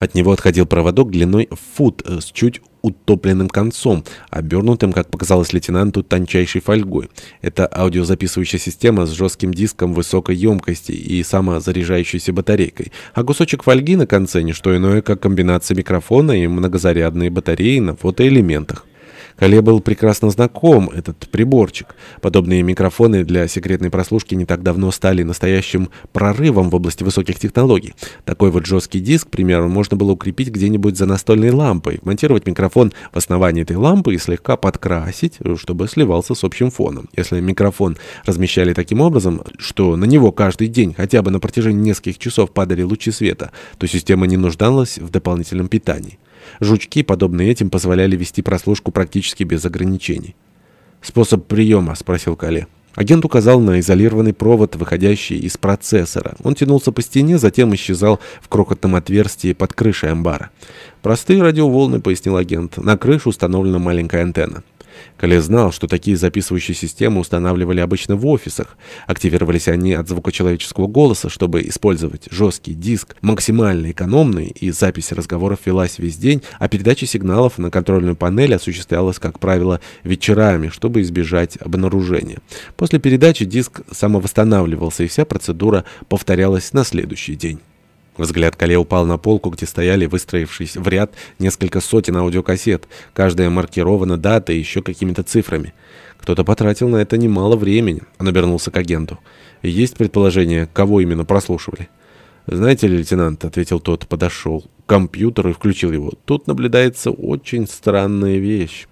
От него отходил проводок длиной в фут э, с чуть утопленным концом, обернутым, как показалось лейтенанту, тончайшей фольгой. Это аудиозаписывающая система с жестким диском высокой емкости и самозаряжающейся батарейкой, а кусочек фольги на конце не что иное, как комбинация микрофона и многозарядные батареи на фотоэлементах. Кале был прекрасно знаком этот приборчик. Подобные микрофоны для секретной прослушки не так давно стали настоящим прорывом в области высоких технологий. Такой вот жесткий диск, к примеру, можно было укрепить где-нибудь за настольной лампой, монтировать микрофон в основании этой лампы и слегка подкрасить, чтобы сливался с общим фоном. Если микрофон размещали таким образом, что на него каждый день хотя бы на протяжении нескольких часов падали лучи света, то система не нуждалась в дополнительном питании. Жучки, подобные этим, позволяли вести прослушку практически без ограничений. «Способ приема?» — спросил Кале. Агент указал на изолированный провод, выходящий из процессора. Он тянулся по стене, затем исчезал в крохотном отверстии под крышей амбара. «Простые радиоволны», — пояснил агент. «На крышу установлена маленькая антенна». Кале знал, что такие записывающие системы устанавливали обычно в офисах. Активировались они от звука человеческого голоса, чтобы использовать жесткий диск, максимально экономный, и запись разговоров велась весь день, а передача сигналов на контрольную панель осуществлялась, как правило, вечерами, чтобы избежать обнаружения. После передачи диск самовосстанавливался, и вся процедура повторялась на следующий день. Взгляд Кале упал на полку, где стояли, выстроившись в ряд, несколько сотен аудиокассет. Каждая маркирована датой и еще какими-то цифрами. Кто-то потратил на это немало времени. Он обернулся к агенту. Есть предположение, кого именно прослушивали? «Знаете ли, лейтенант», — ответил тот, подошел к компьютеру и включил его. «Тут наблюдается очень странная вещь».